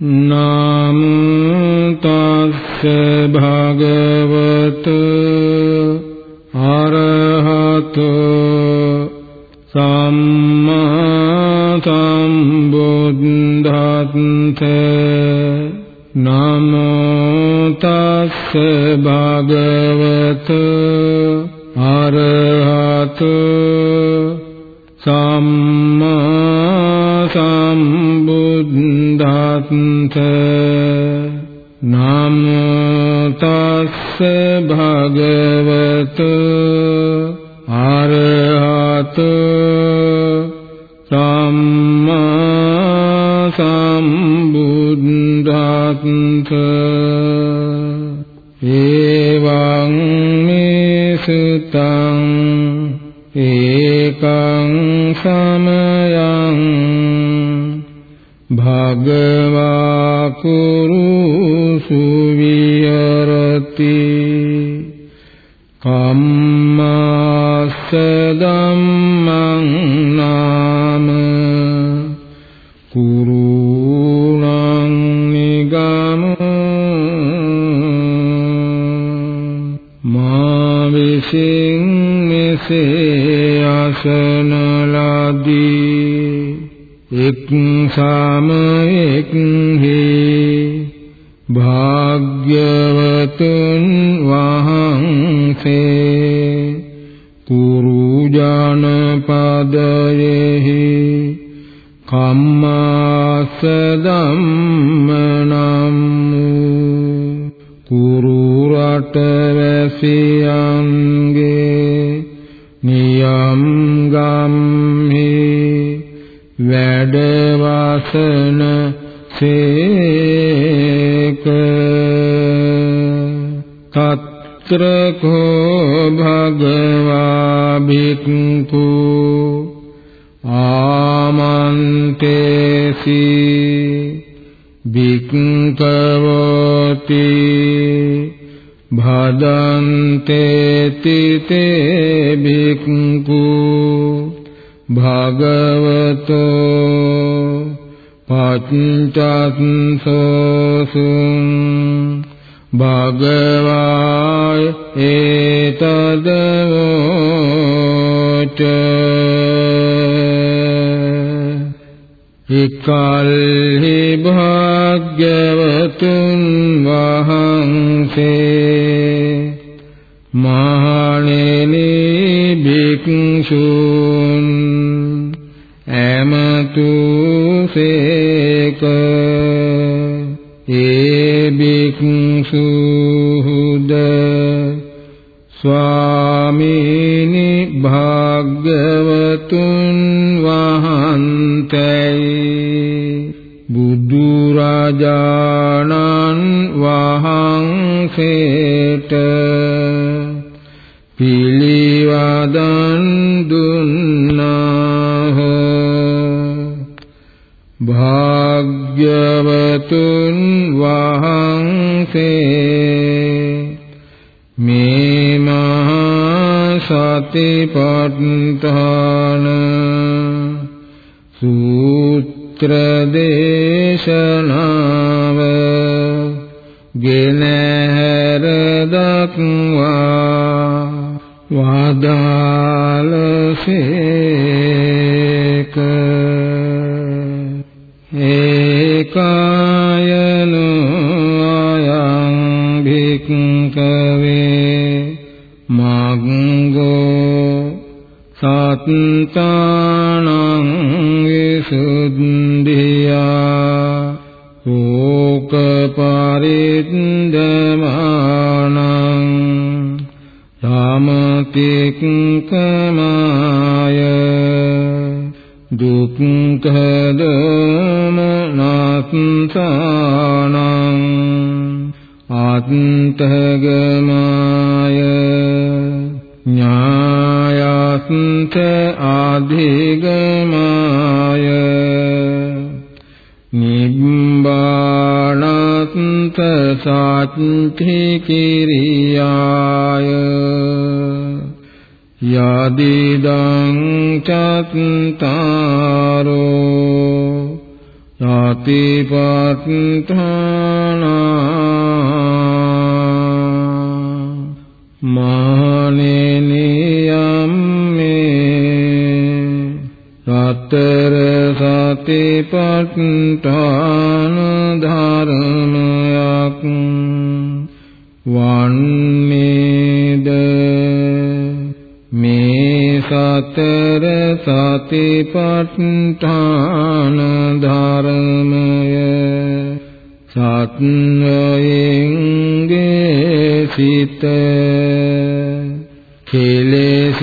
නමෝ තස්ස භගවතු අරහතෝ සම්මා සම්බුද්දත්ත නමෝ තස්ස භගවතු අරහතෝ ba එක් සමයෙක්හි භාග්‍යවතුන් වහන්සේ කුරු ජනපදයෙහි කම්මාස ධම්මනම් කුරු රට වැසියන්ගේ වාසන සේක తත්‍ර කෝ භගවා භික්ඛු ආමන්තේසි භික්ඛවෝති භදන්තේති තේ භික්ඛු භගවතෝ පච්චත්සෝසුං භගවාය ඒතදවෝච ඉකල්හි භාග්‍යවතුන් වහන්සේ මහණෙනි භික්ෂුන් ඇමතුසේක ඒ භික්ෂුහුද ස්වාමීනි භාග්‍යවතුන් වහන්තේ බුදු රජාණන් වහන්සේට සතිපට්ඨාන සූත්‍ර දේශනාව දුක්ඛේ කිරියාය. යදිදං චත්තාරෝ යාති පත්තානා මානෙනියම්මේ රතර සතිපට්ඨාන ධර්මයක් වන්නේද? මේ සතර සතිපට්ඨාන ධර්මය සත්වයෙන්ගේ සිත කෙලෙසුන්ගෙන්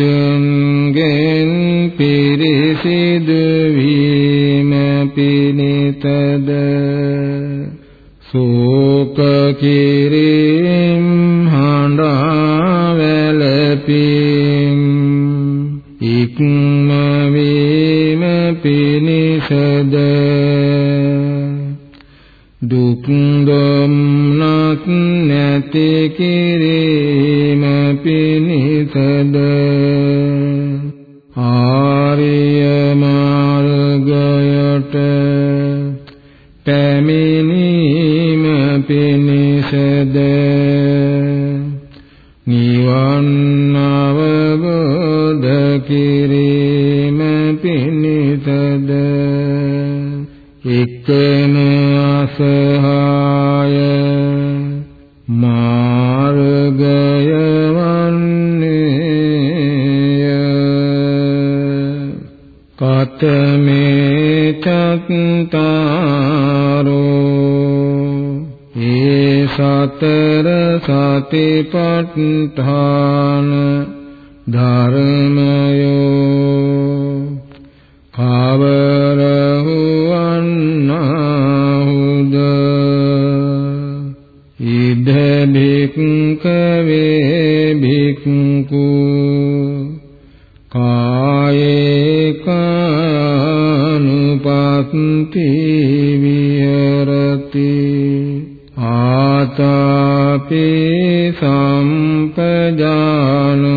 පිරිසිදු වීම පිණිතද? සෝක කිරේ නික්මවීම පිණිසද දුක් දුම්නක් නැති කිරීම පිණිසද පත්තාන ධර්ම සම්පජානෝ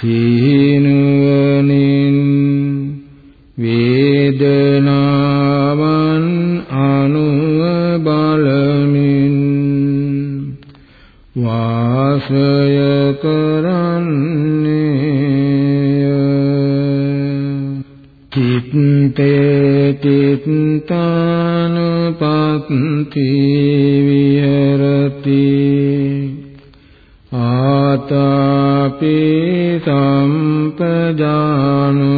සීනුවනින් වේදනාවන් අනුව බලමින් වාසය කරන්නේ චිත්තේ චිත්තානුපත්තිය උපජානු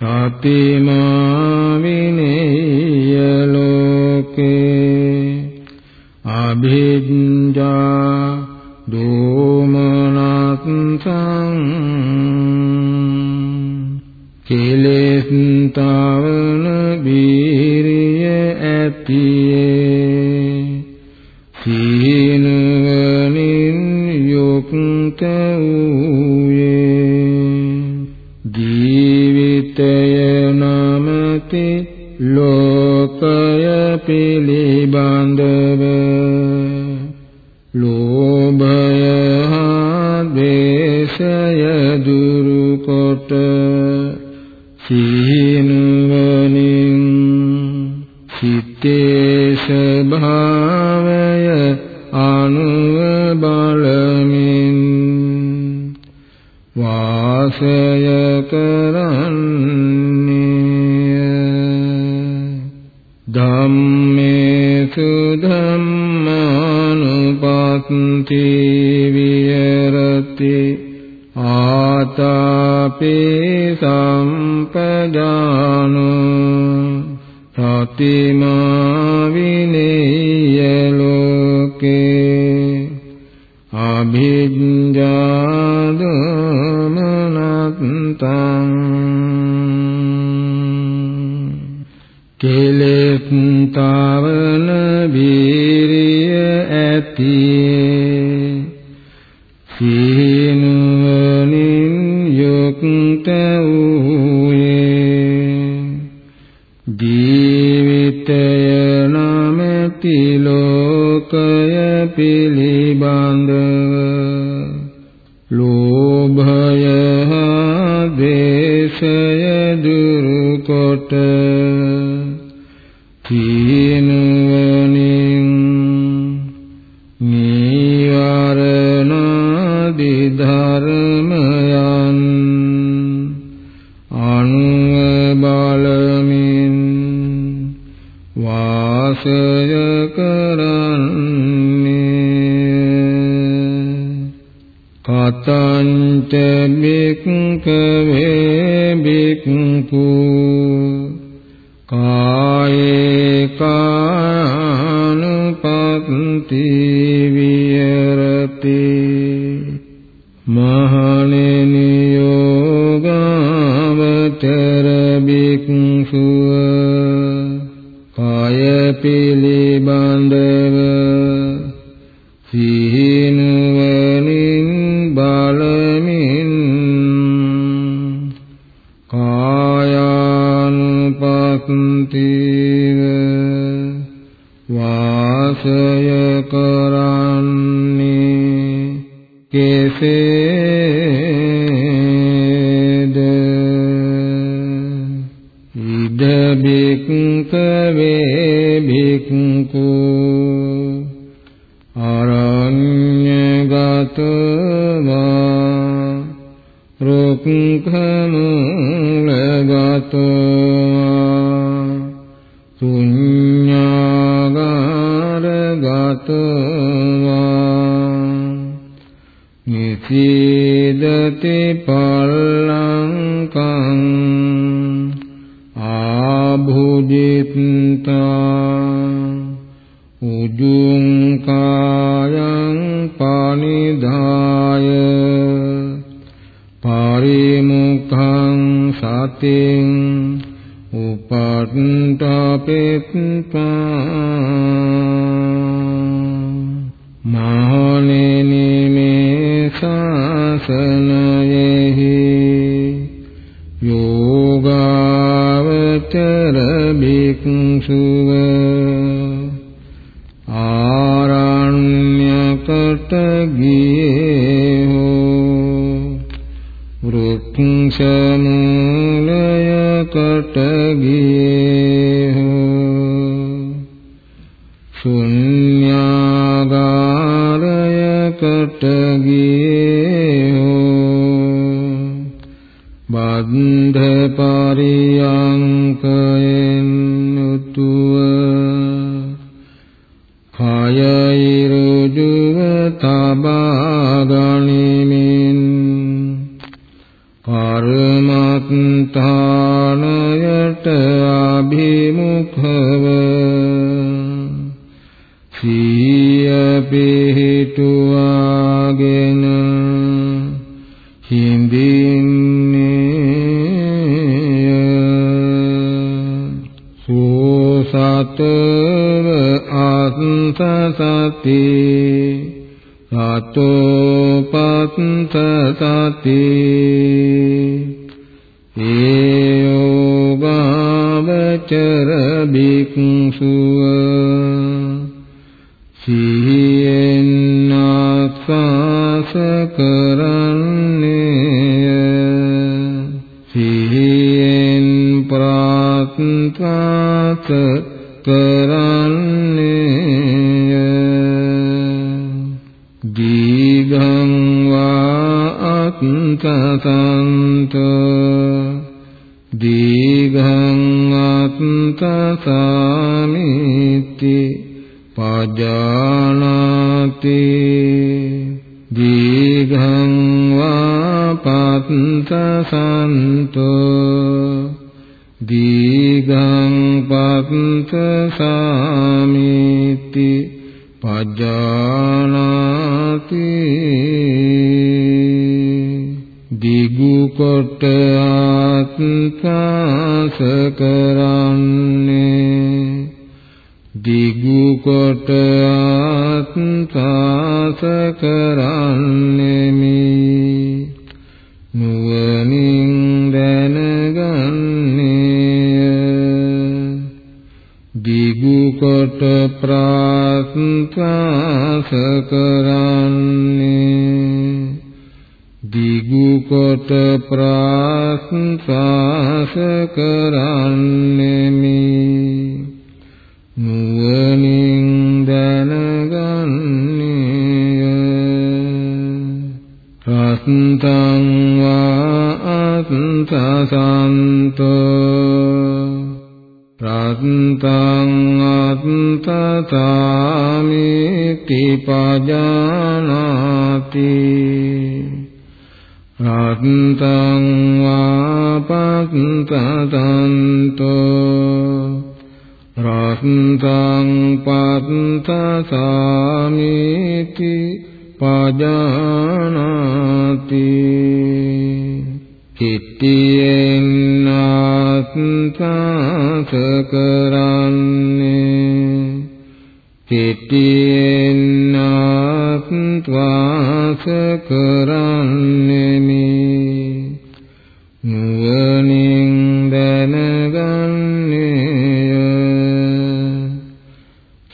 රතිමා විනේය ලෝකේ අභිජ්ජා දෝමනත්සං කෙලෙස්තාවන බීරිය ඇති පිළිබඳ आरण्यकटगे वृत्तिं सम् අත්තසන්තෝ දීඝං අත්තසාමිති පජානාති දීඝං වාපත්තසන්තෝ දීඝං පත්තසාමිති පජානාති ආත්කාස කරන්නේ දිගු කොට ආත්කාස කරන්නෙමි නුවණින් දැනගන්නේ දිගු කොට ප්‍රාත්කාස කරන්නේ දිගු කොට ප්‍රාත්කාස කරන්නෙමි. නුවණින් දැනගන්නේ රත්තං වා අත්තසන්තෝ රත්තං අත්තතාමිති පජානාති. රත්තං වාපත්තතන්තෝ රත්තං පත්තසාමිති පජානාති කිත්තියෙන් ආත්තාස කරන්නේ කිත්තියෙන් ආත්වාස කරන්නෙමි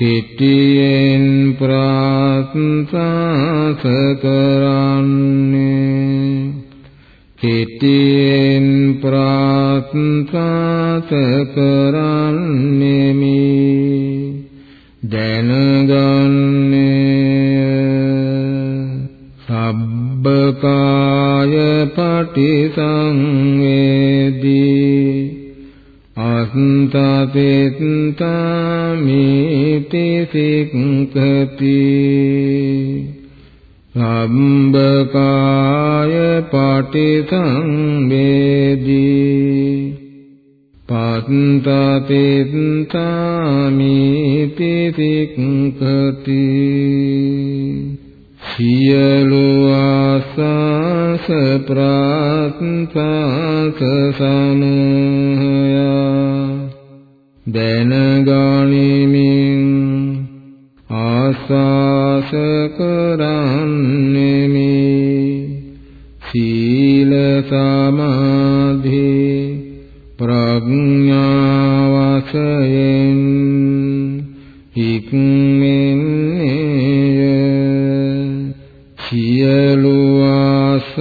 කිත්තියෙන් ප්‍රාත්තාස කරන්නේ කිත්තියෙන් ප්‍රාත්තාස කරන්නෙමි දැනගන්නේ සබ්බකාය පටිසංවේදී අන්තතෙත්තාමිති සික්ඛති සම්බකාය පටිසංවේදී පත්තතෙත්තාමිති සික්ඛති සියලු ආසස ප්‍රාත්පාස සමය දැනගනිමින් ආසස කරන්නෙමි. සීල සමාධි ප්‍රඥා වශයෙන් හික්මෙන්නේ සියලු ආසස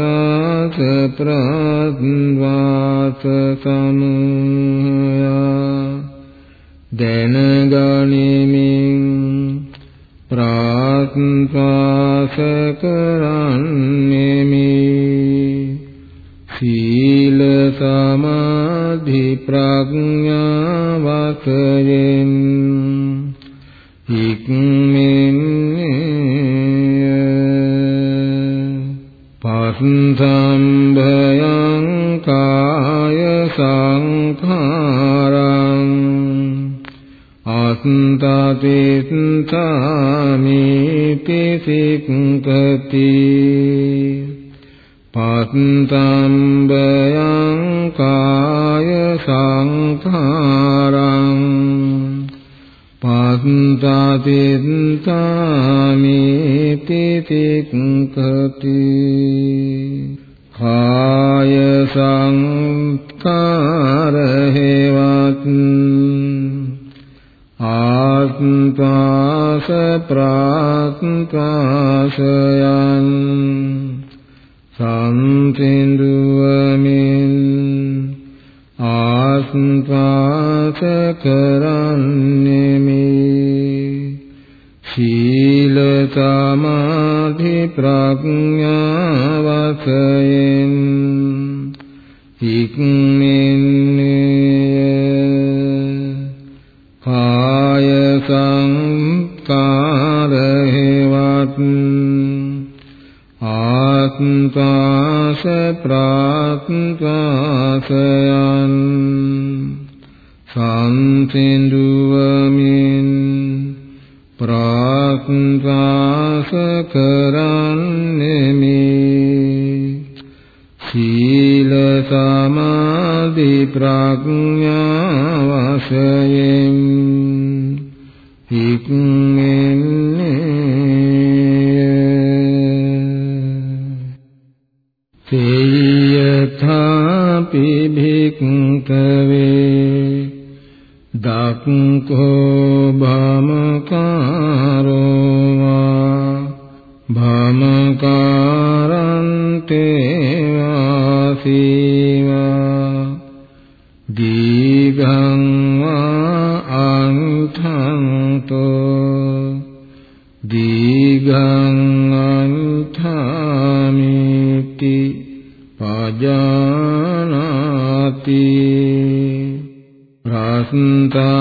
ප්‍රඥාත සමය දැනගනිමින් ප්‍රාත්පාස කරන්නේමි සීල සමාධි ප්‍රඥා වාසයෙන් ඉක්මෙන්නේ පස්සා තිත්තාමිති සික්කති පත්තම්බයං කාය සංඛාරං පත්තාතිත්තාමිති සික්කති තේයථාපි භික්ඛවේ දක්ඛෝ භාමකාරෝවා භාමකාරන්තේ වාසී සම්මා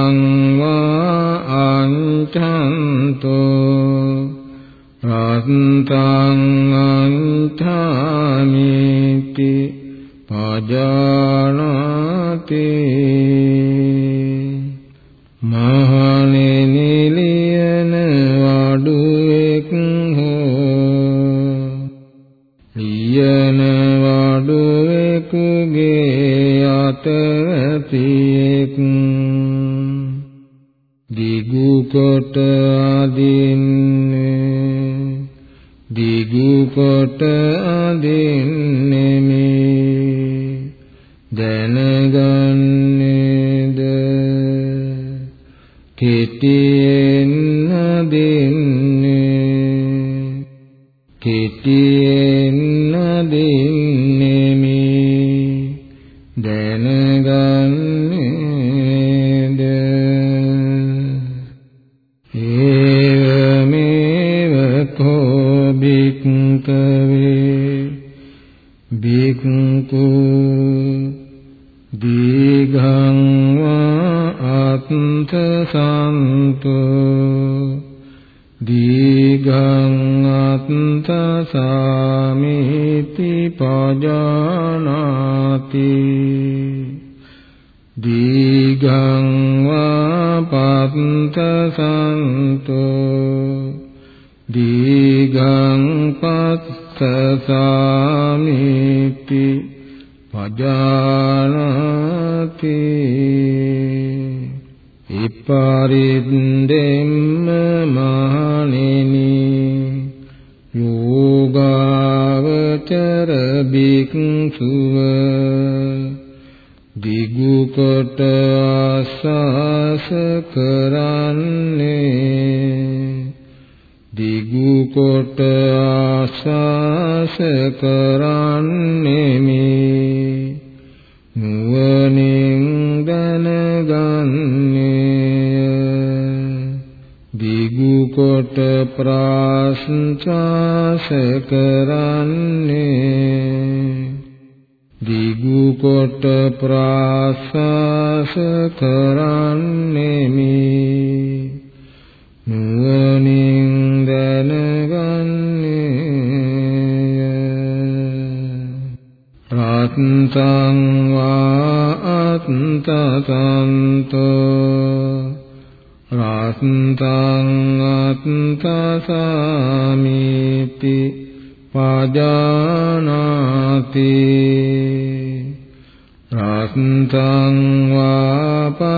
මහණෙනි යෝගාවචර බික්ඛුව දිගුකොට ආසස කරන්නේ. දිගුකොට ආසස කරන්නේ ප්‍රාශ්වාස කරන්නේ දිගු කොට ප්‍රාශ්වාස කරන්නේ නුවණින් දැනගන්නේ රාත්තං වා අත්තතන්තෝ රාත්තං අත්තසාමිති පජානාති රාත්තං වාපත්තතන්තෝ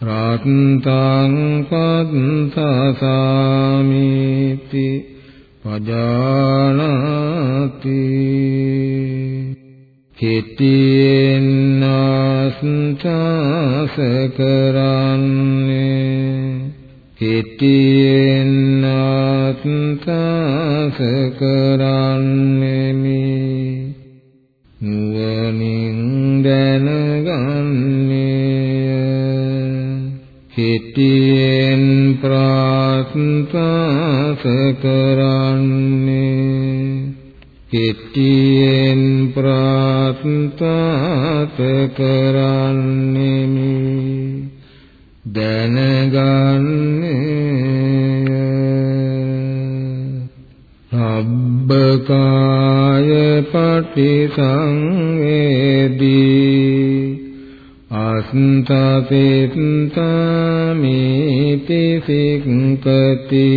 රාත්තං පත්තසාමිති පජානාති කෙටියෙන් ආස්වාස කරන්නේ කෙටියෙන් ආස්වාස කරන්නේ නුවණින් දැනගන්නේ කෙටියෙන් ප්‍රාස්වාස කරන්නේ කෙටියෙන් ප්‍රාත්තාත කරන්නෙමි. දැනගන්නේ අබ්බකාය පටිසංවේදී. අස්තපෙත්තාමිති සික්කති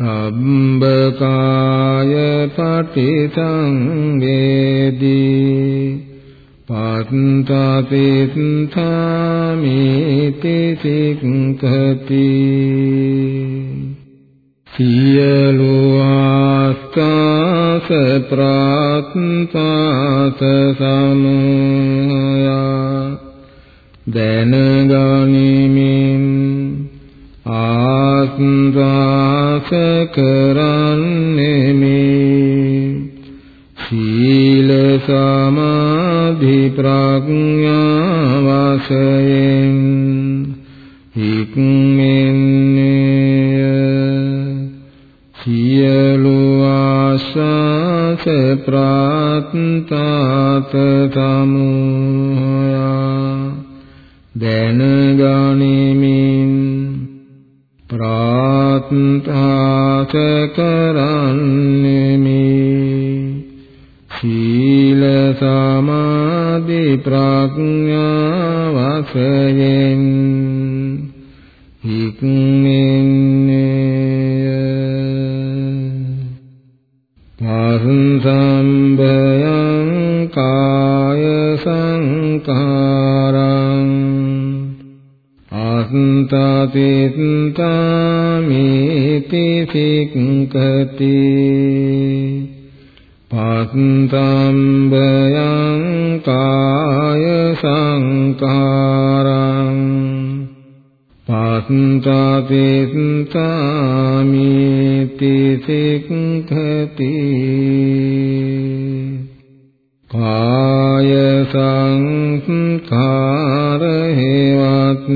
සම්බකාය පටිසංවේදී පත්තපෙත්තාමිති සික්ඛති සියලු ආස්කාස ප්‍රාත්පාස සමුය දැනගනිමින් කරන්නෙමි. සීල සමාධි ප්‍රඥා වශයෙන් හික්මෙන්නේ සියලු ආශාස ප්‍රාත්තාත සමුයා දැනගනිමින් ප්‍රාත්තාස කරන්නෙමි පස්සතිත්තාමිති සික්ඛති කාය සංඛාර හේවත්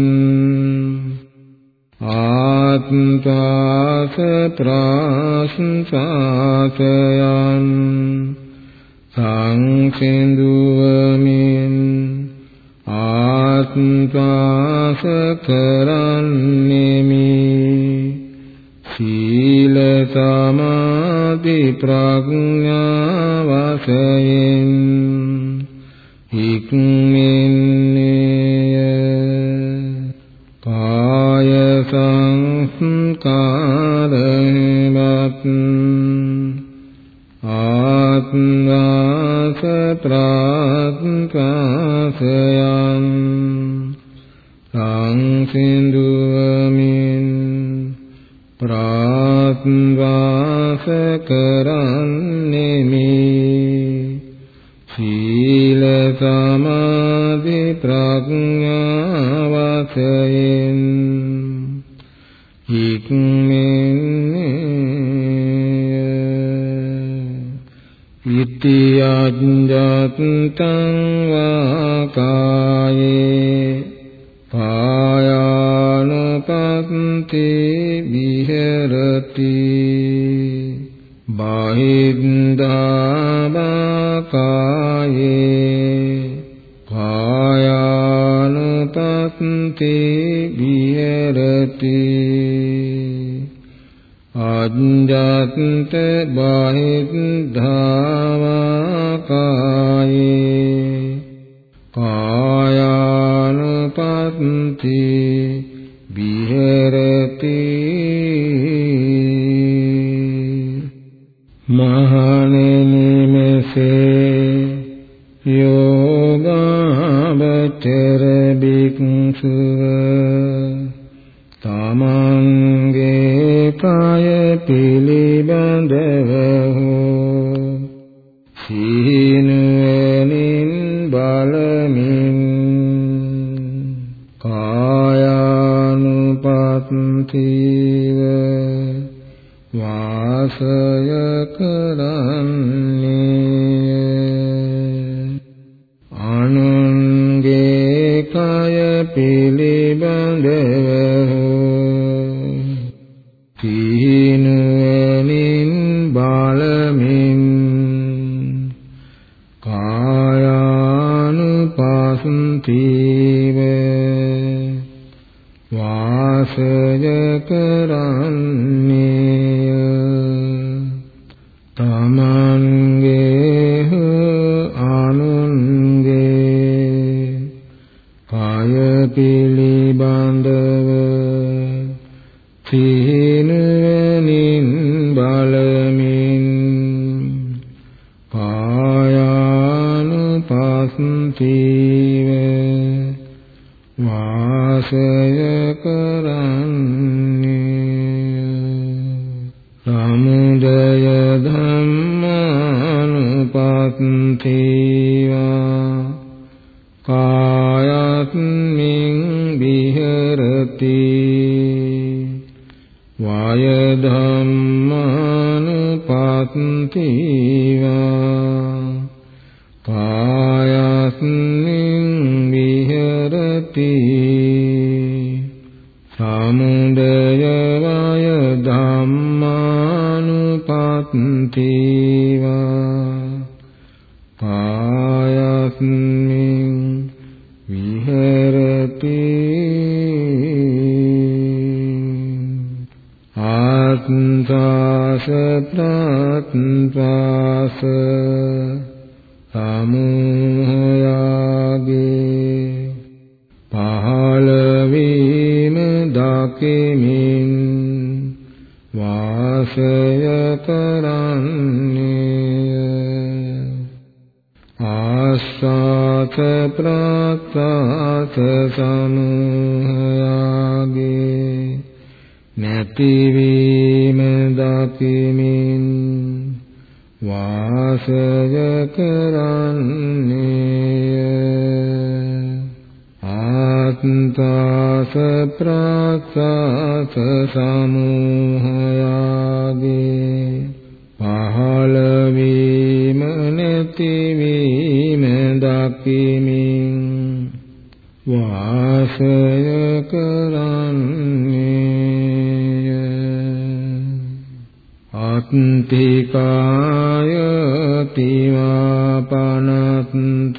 ආත්තාස ප්‍රාසංසාතයන් සංසිඳුවමින් ආත්මාස ප්‍රාත්කාසයන් සංසිඳුවමින් ප්‍රාත්වාස කරන්නෙමි තියද්දත්තං වාකායේ පායානුපත්ති විහෙරති බාහිද්ද පායානුපස්සීව වාසය තනුහයාගේ නැතිවීම දකිමින් වාසය කර අත්තිකායති වාපනත්ත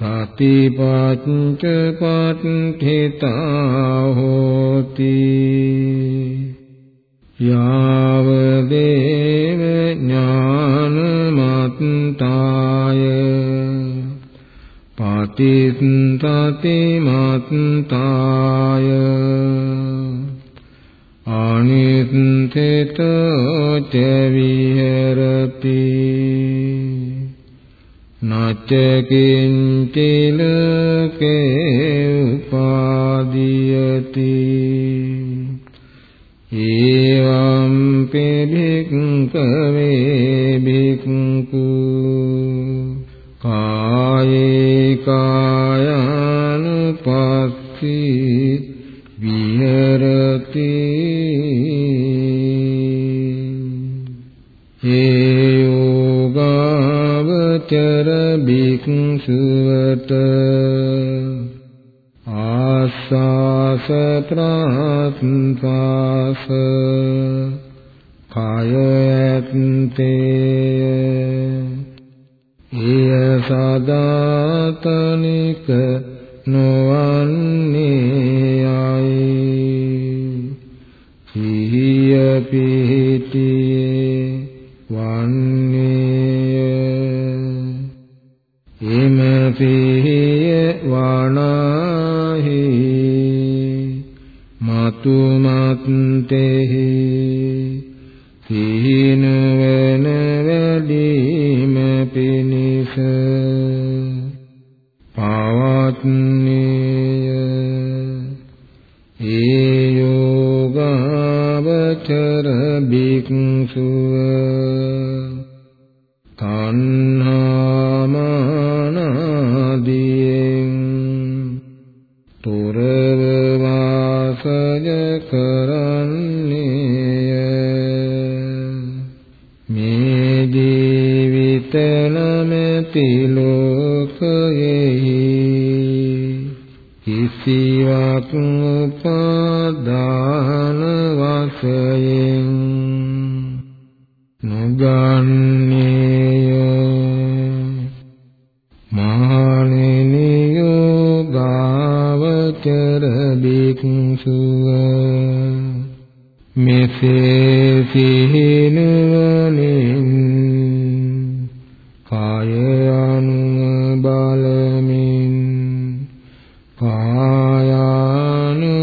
සතිපත්ච පත්ථිතා හෝති යාව දේව ඥානමත්තාය පතිත්තති මත්තාය තේතෝ ච විහෙරති නච්ච කිංචිලකේ උපාදීයති ආස්වාස කායානුපත්තිව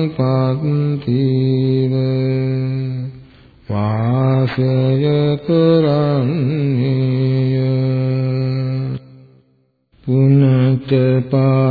වාසය කරන්නේය පුනච්ච පරං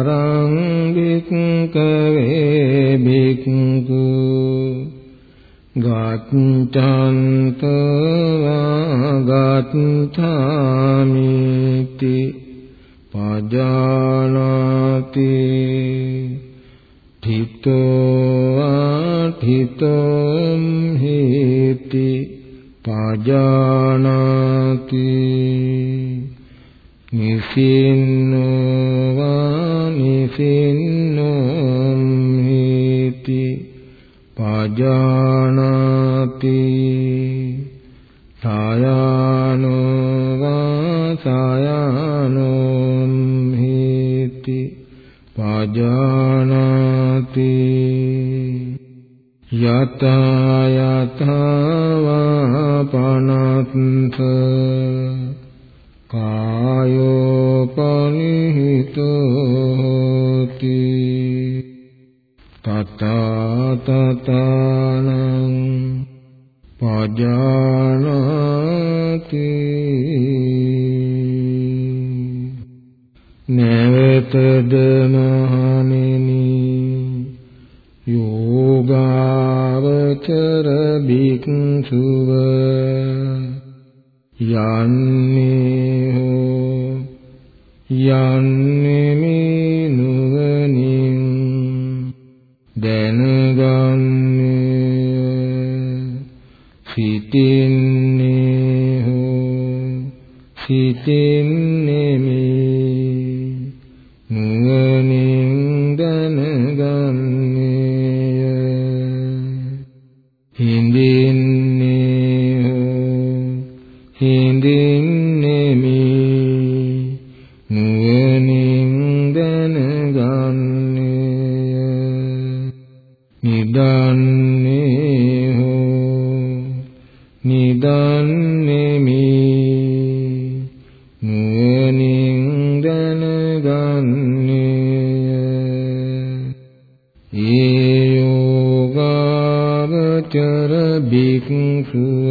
යෝගාවචර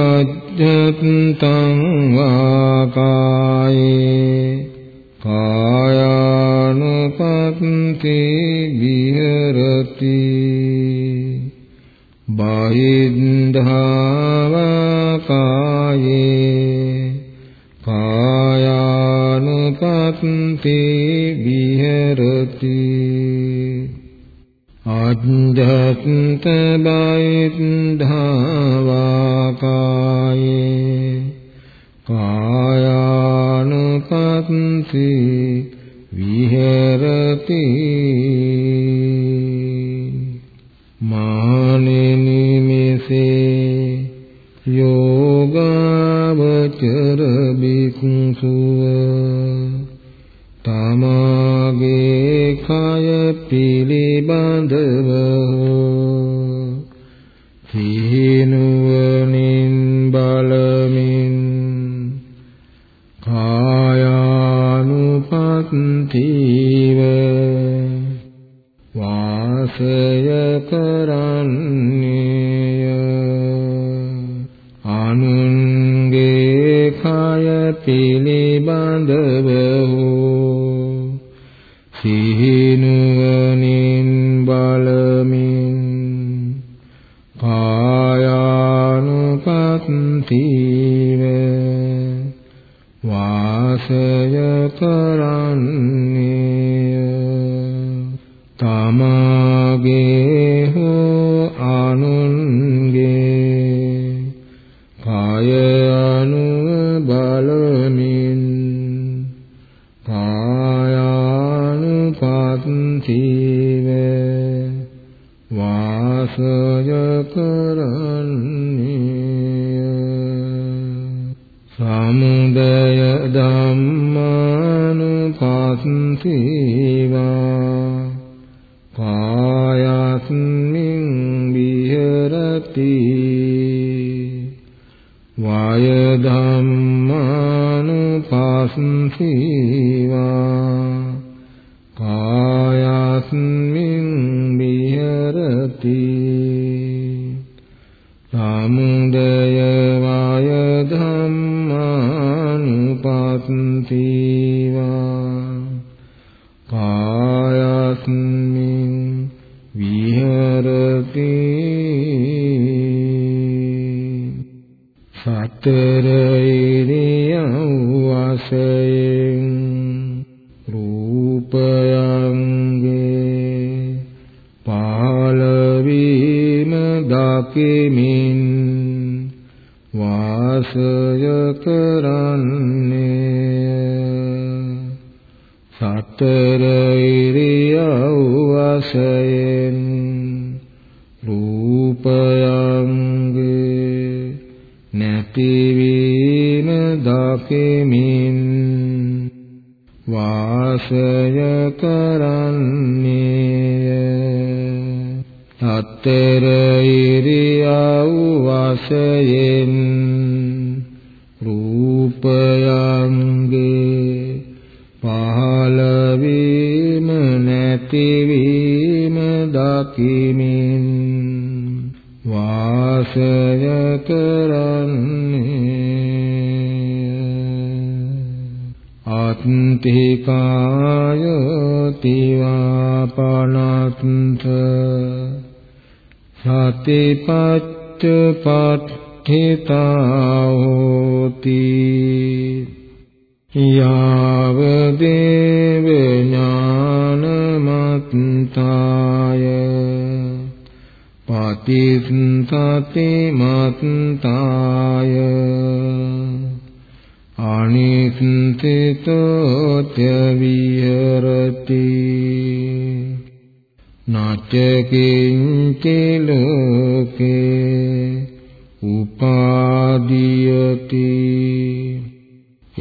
අජ්ජත්තං සීව වාසය කරන්නේ සමුදය ධම්මානුපස්සීවා කායස්මින් විහෙරති වාය ධම්මානුපස්සීවා තස්මින් විහෙරති පිහිකාය පීවාපානාත්ත සතිපච්ච පට්ඨිතාහෝති යාව දේව ඥානමත්තාය පතිස්සතේ මත්තාය අනිත්‍යතෝත්‍යවිහරති නාචකින්චේ ලෝකේ උපාදීයති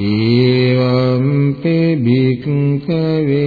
ඒවම්පි භික්ඛවේ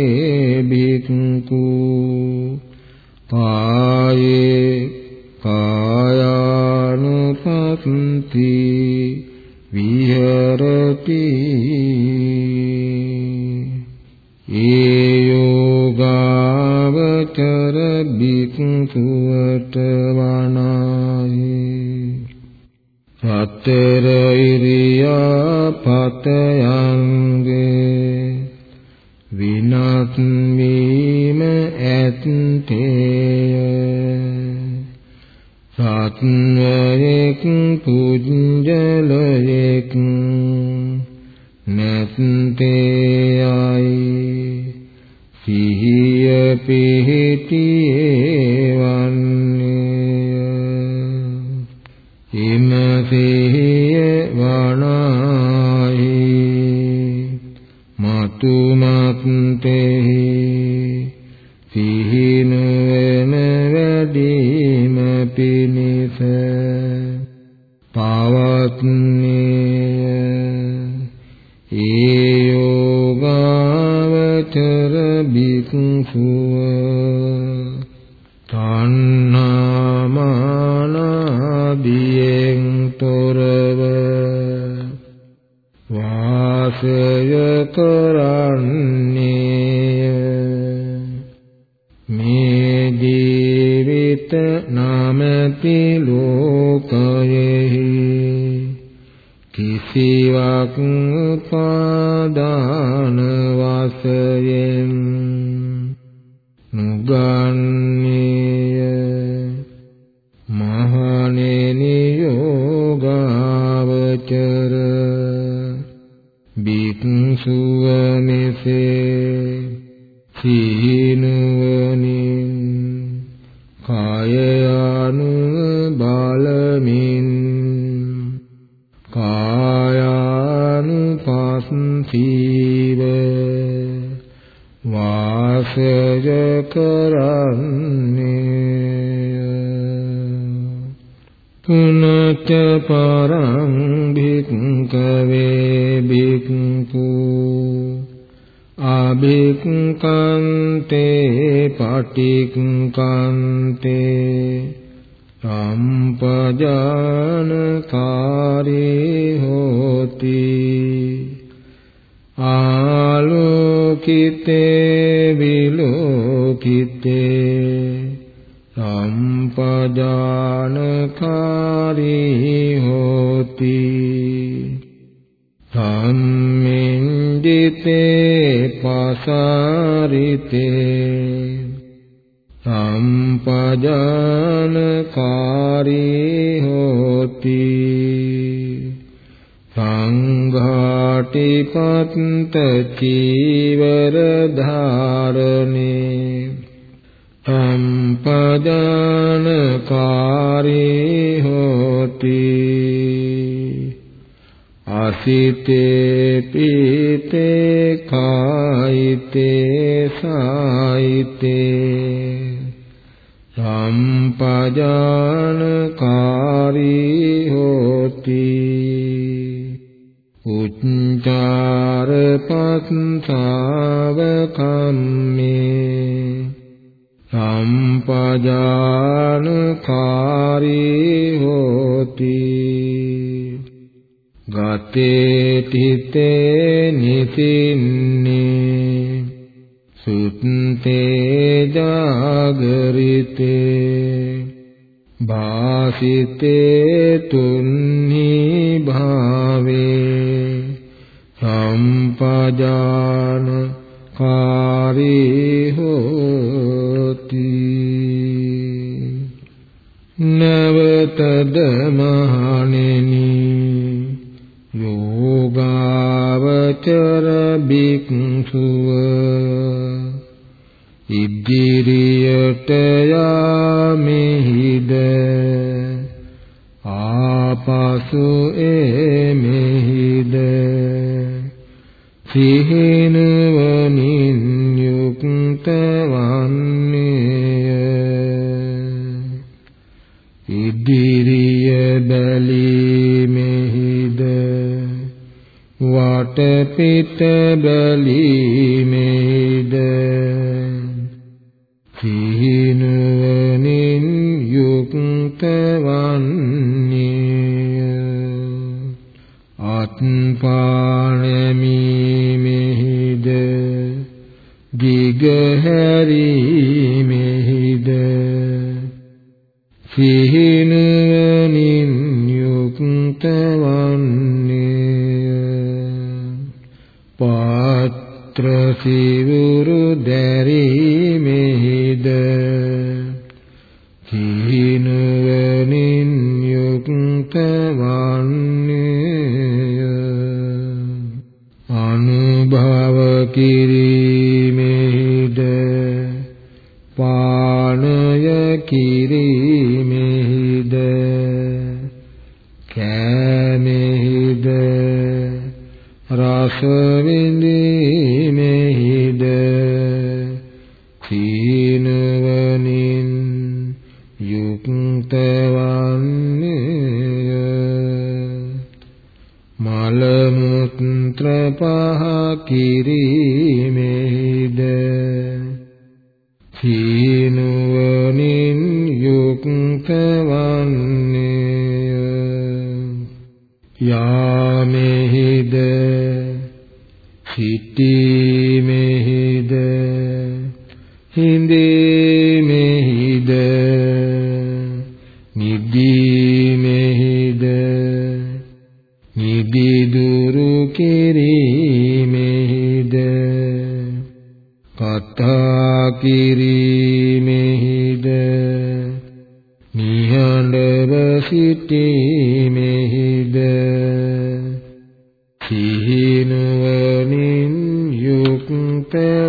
කායානුපස්සීව වාසය කරන්නේ පුනච්ච පරං භික්ඛවේ භික්ඛු අභික්ඛන්තේ පටික්ඛන්තේ. සම්පජානකාරී සංඝාටිපත්ත චීවර ධාරණේ සම්පජානකාරී හෝති අසිතේ පීතේ කායිතේ සායිතේ සම්පජානකාරී තිතේ නිසින්නේ සුත්තේ ජාගරිතේ. භාසිතේ ඉදිරියට යාමෙහිද? ආපසු එමෙහිද? සිහිනවනින් යුක්ත වන්නේය. ඉදිරිය බැලීමෙහිද? වටපිට බැලීමේද සිහිනුවනින් යුක්ත වන්නේය. පාත්‍ර සිවුරු දැරීමෙහිද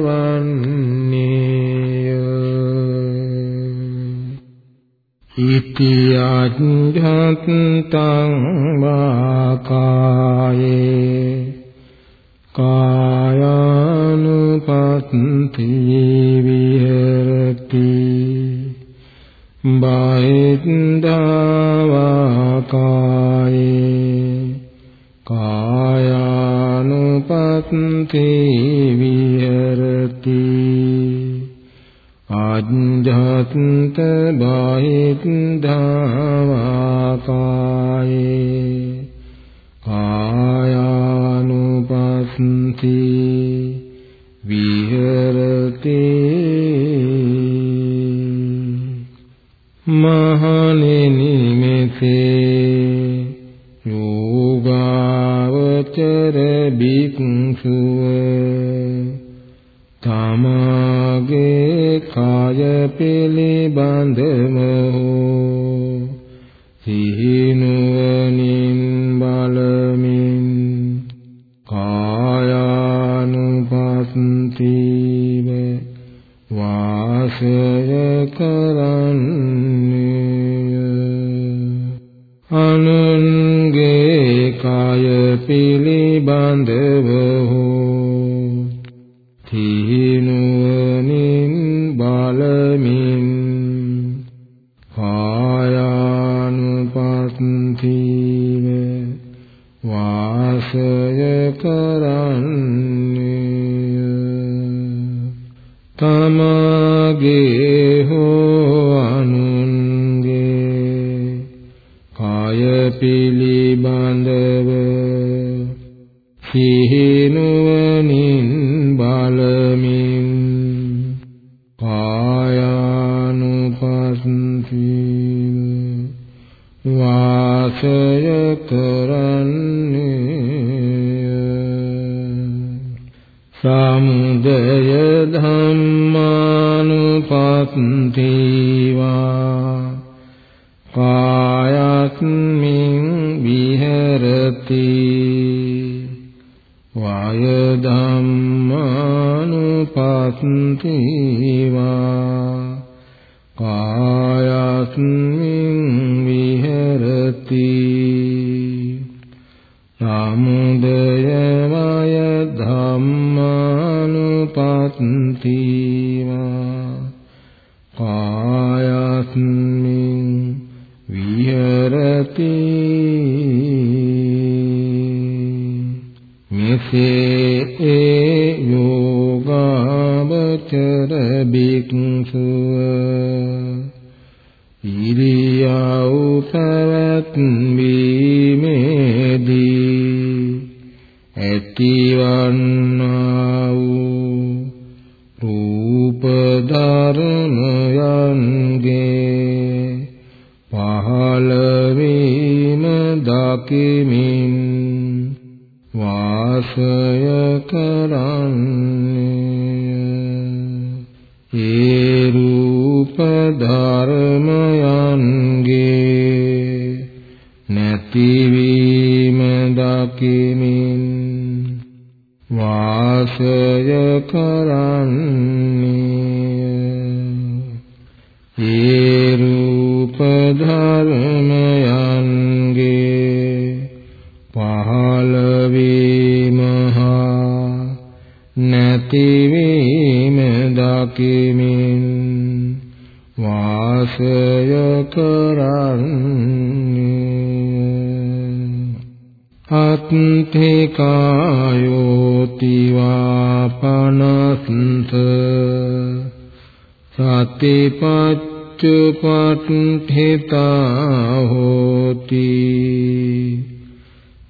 වන්නේය ඉතියඥාන්තං වාකායේ කායනුපත්ති විහෙරති බයිද්දවාකායේ කායනුපත්ති හොಂತಿ ආජ්ජත් බාහිද්ධාවාකායේ කායානුපස්සති। විහෙරති। මහණෙනි। වාය ධම්මානුපස්සීවා කායස්න සතිපච්චුපට්ඨිතා හෝති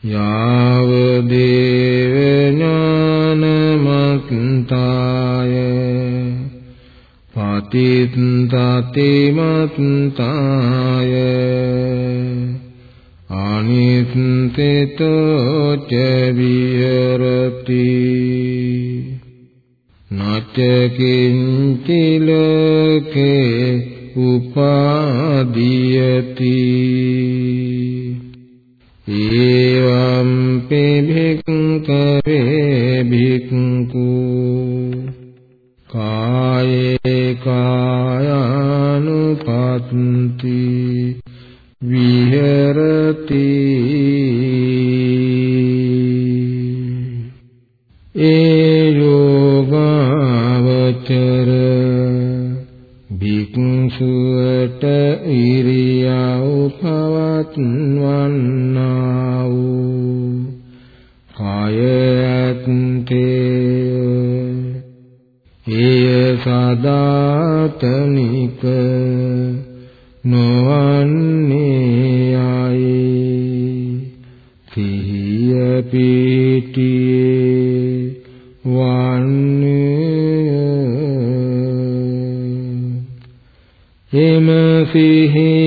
යාව දේව ඥානමත්තාය පතිත්තතිමත්තාය අනිත්‍යතෝ ච ඒවම් فيه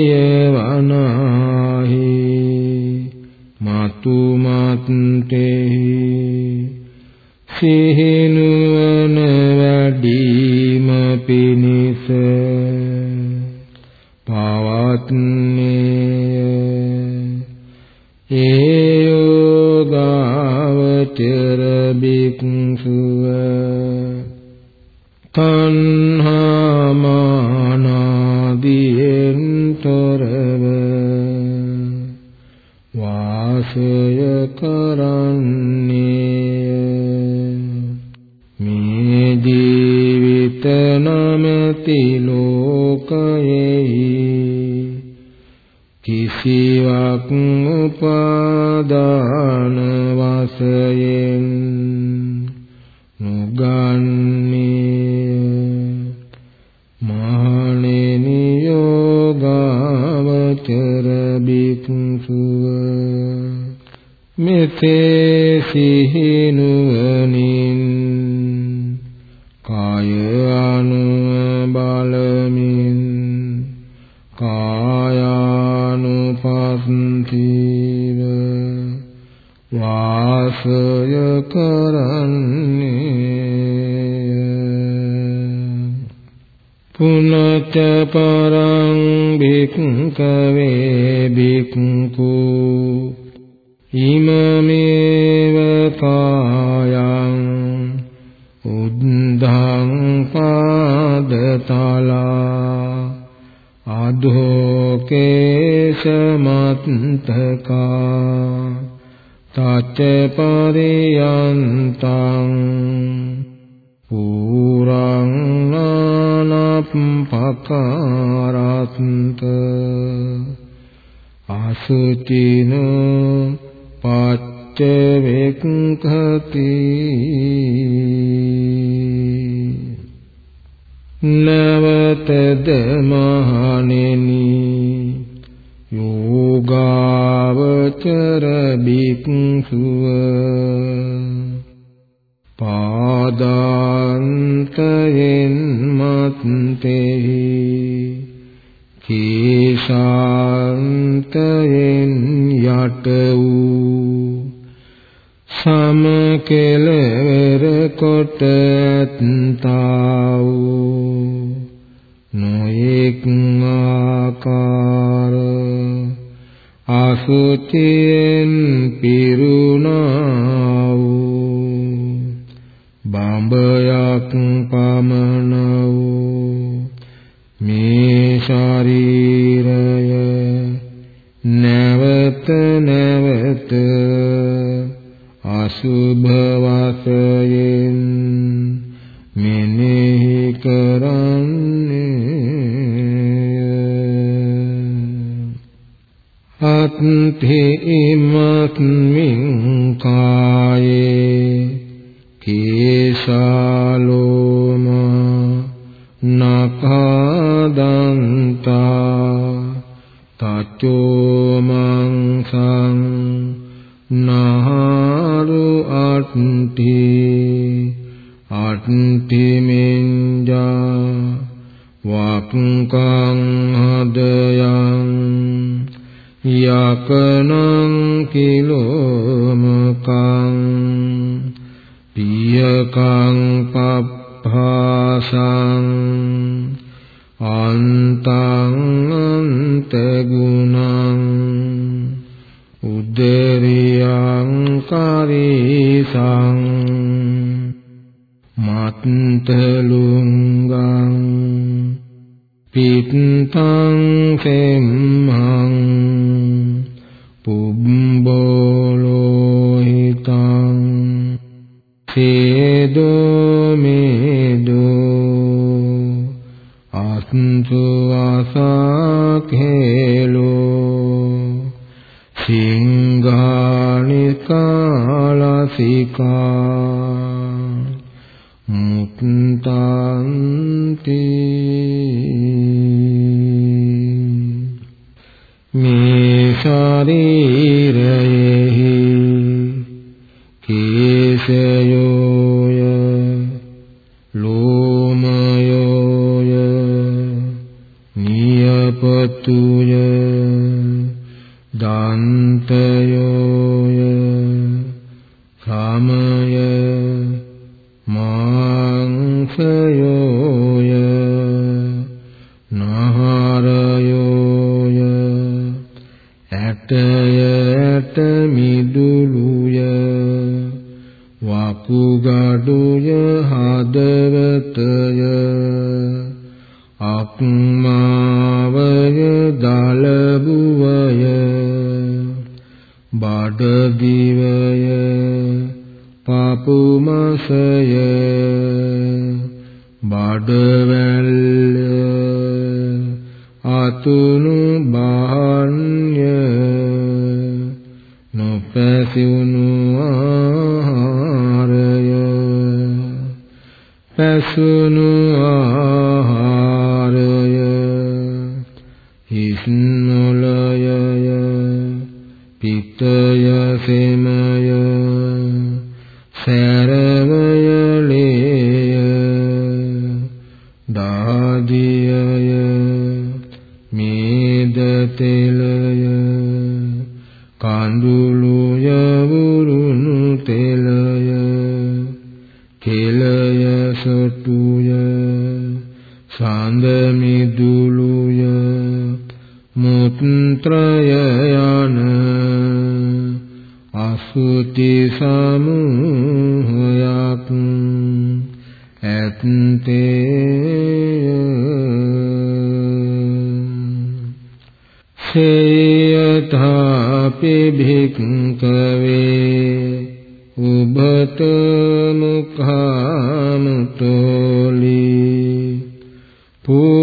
භික්ඛවේ භික්ඛු ඉමමේව කායං උද්ධං පාදතලා අධෝකේශමත්තකා තච්ච පරියන්තං පුරං නානප්පකාරත්ත අසුචින පච්ච වෙක්ඛති නවතද මහණෙනි යෝගාවචර බික්ඛුව පාදාන්තයෙන් මත්තේ කේශාන්තයෙන් යට වූ සම කෙලවර කොට ඇත්තා වූ නොඑක් ආකාර අසුචියෙන් පිරුණා වූ බඹයක් පමණ වූ මේ ශරීරය නැවත නැවත අසුභ වශයෙන් මෙනෙහි කරන්නේ අත්ථි ඉමත්මින් කායේ කේශාලෝම නඛදන්තා තච්චෝ මංසං නහරු අට්ටි අට්ටි මෙන්ජා වක්කං හදයන් යකනං කිලෝමකං පියකං පප්පාසං අන්තං අන්තගුණං උදරියං කරිසං මත්තලුංගං පිත්තං සෙම්මං සේදෝ මේදෝ අස්තු අසඛේලෝ සිංහානිකාලසිකා කෙලය සොටුය සඳ මිදුලුය මුත්‍රය යන අසුති සමූහයක් ඇත්තේ සේයථාපි භික්ඛවේ උබත මුඛාමුතෝලි Por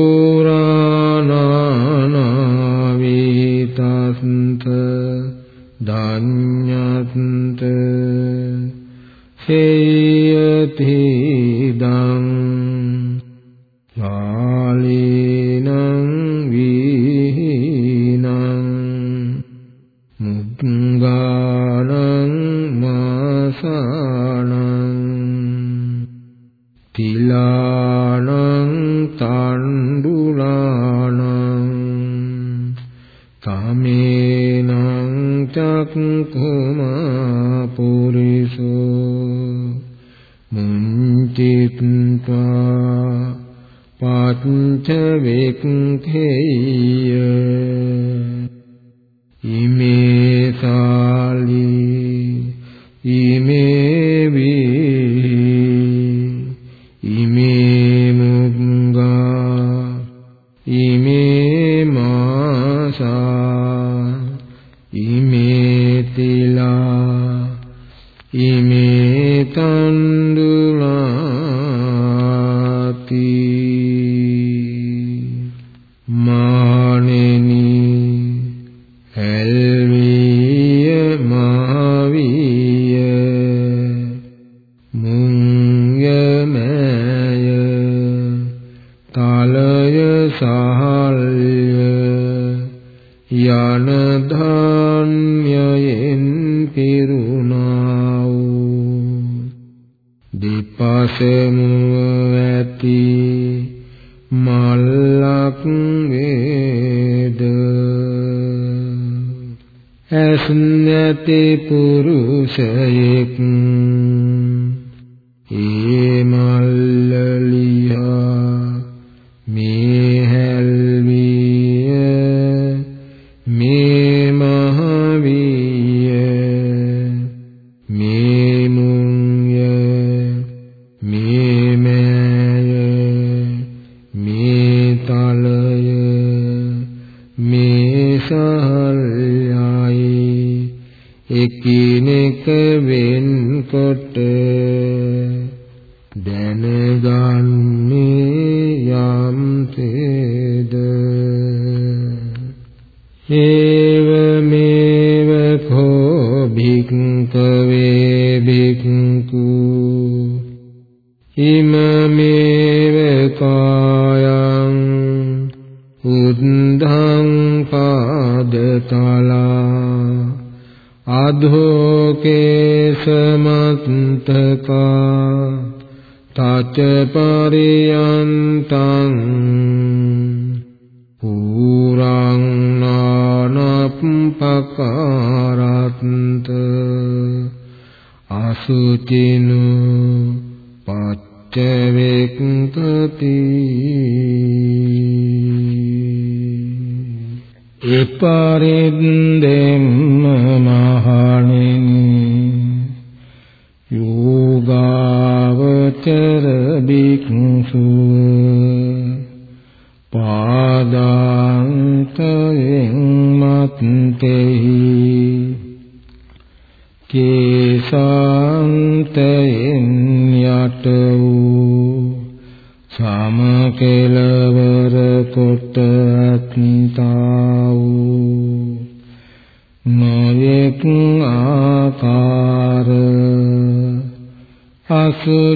الْفِتْنَةِ පා තච්ච පරි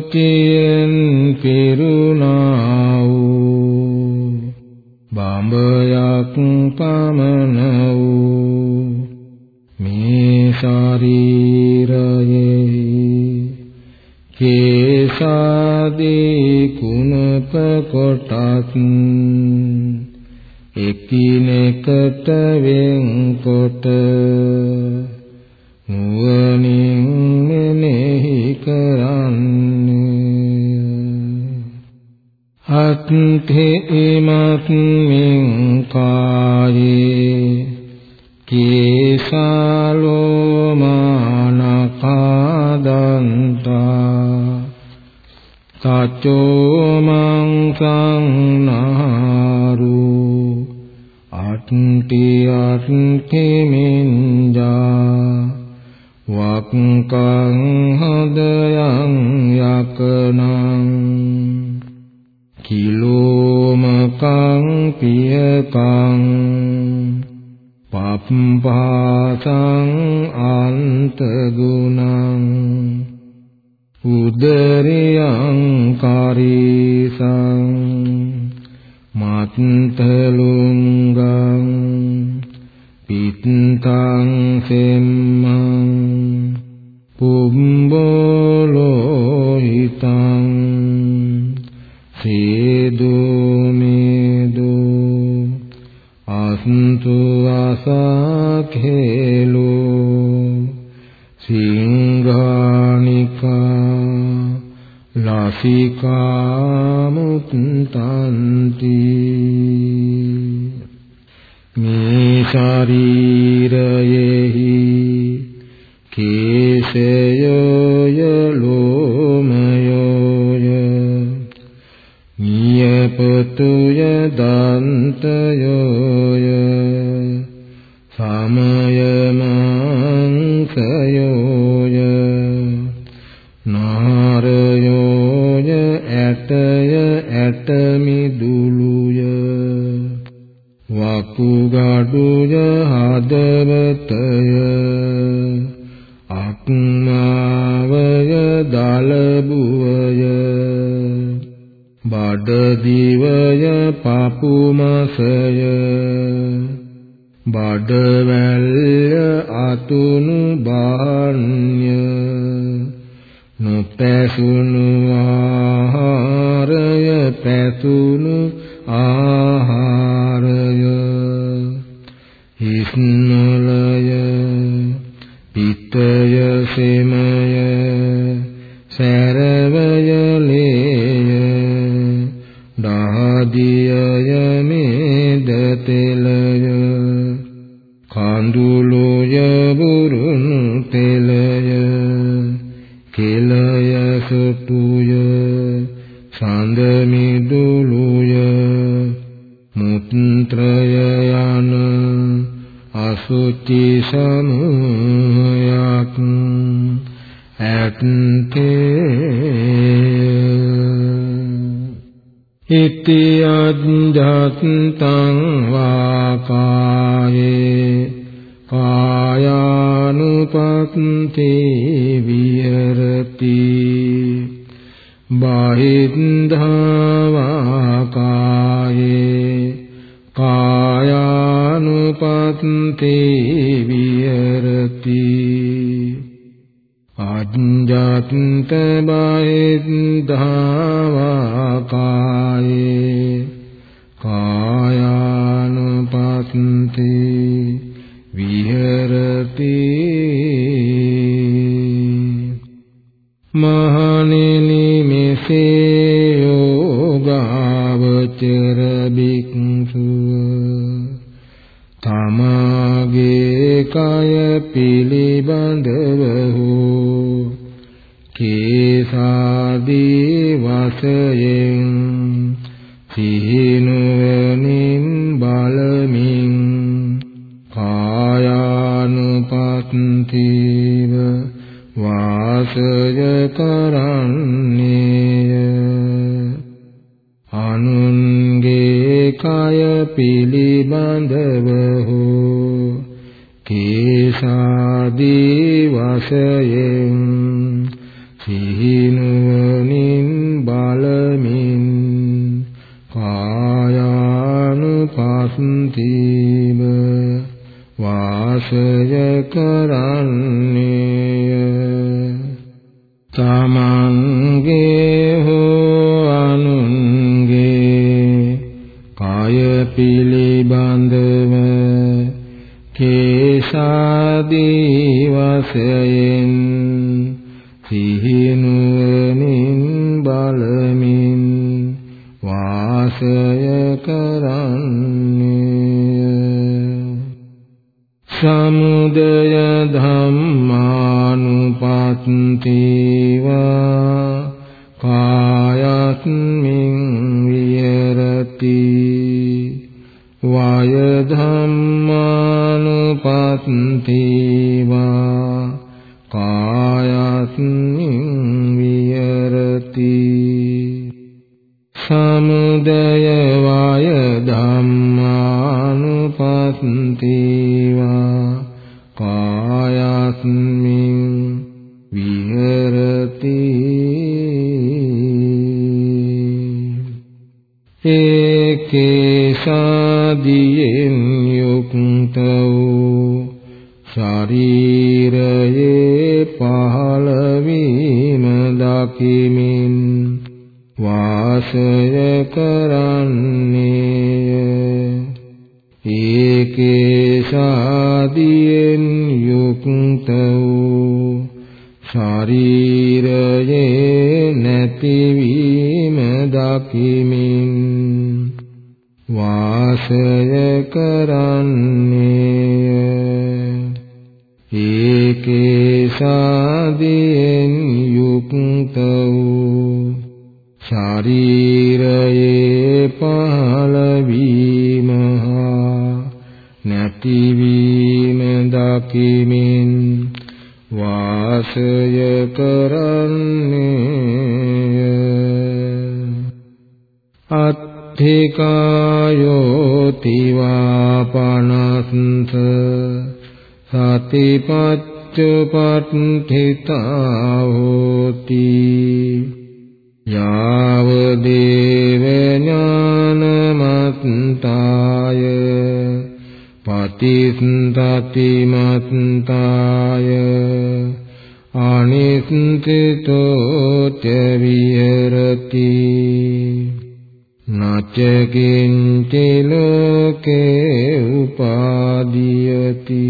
සුඛයෙන් පිරුණා වූ බඹයක් පමණ වූ මේ ශරීරයේ කේසාදී කුණප කොටස් එකිනෙකට වෙන් කොට තත්ථේමත්මින් කායේ කේසාලෝමානකාදන්තා තචෝමං සංනාරු අට්ටි අට්ටි මින්ජා වක්කං හදයන් යකන කිලෝමකං පියකං පප්පාසං අන්තගුණං උදරියං කාරීසං මත්තලුංගං පිත්තං සෙම්මං පුම්බෝලෝහිතං සේ සාඛේලෝ සිංහානිකා ලාසිකා මුත්තන්ති මේ ශාරී රත්නලය පිටය සෙම සමුයක්. ඇත්තේ ඉති අද්දත්තං වාකායේ කායානුපත්ති ධාවා කාය පිළිබඳව කේශාදී වශයෙන් සිහිනුවමින් බලමින් වාසය කරන්නේ සමුදය ධම්ම සතිපච්චපට්ඨිතා හෝති යාව දේව ඥානමත්තාය පටිසන්තති මත්තාය අනිත්‍යතෝ ච විහෙරති නච්චකින්ච ලෝකේ උපාදීයති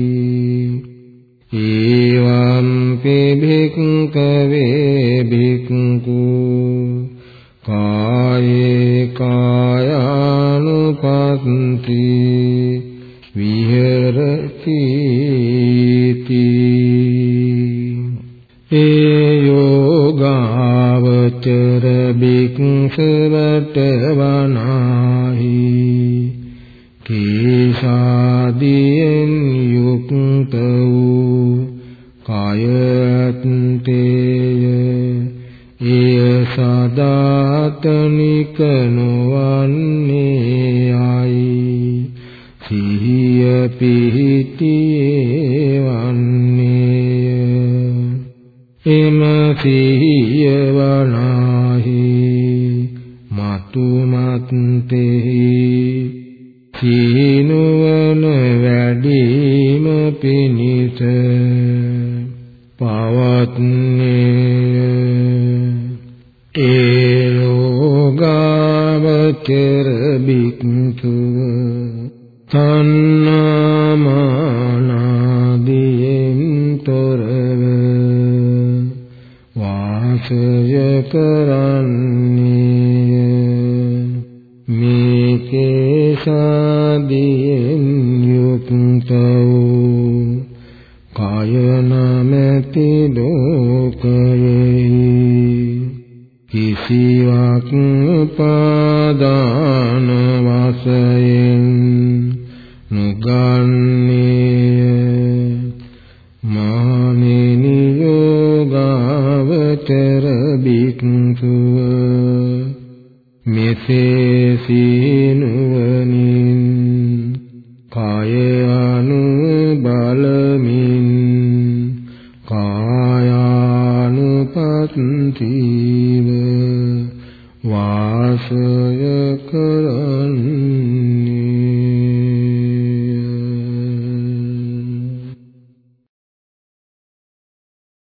see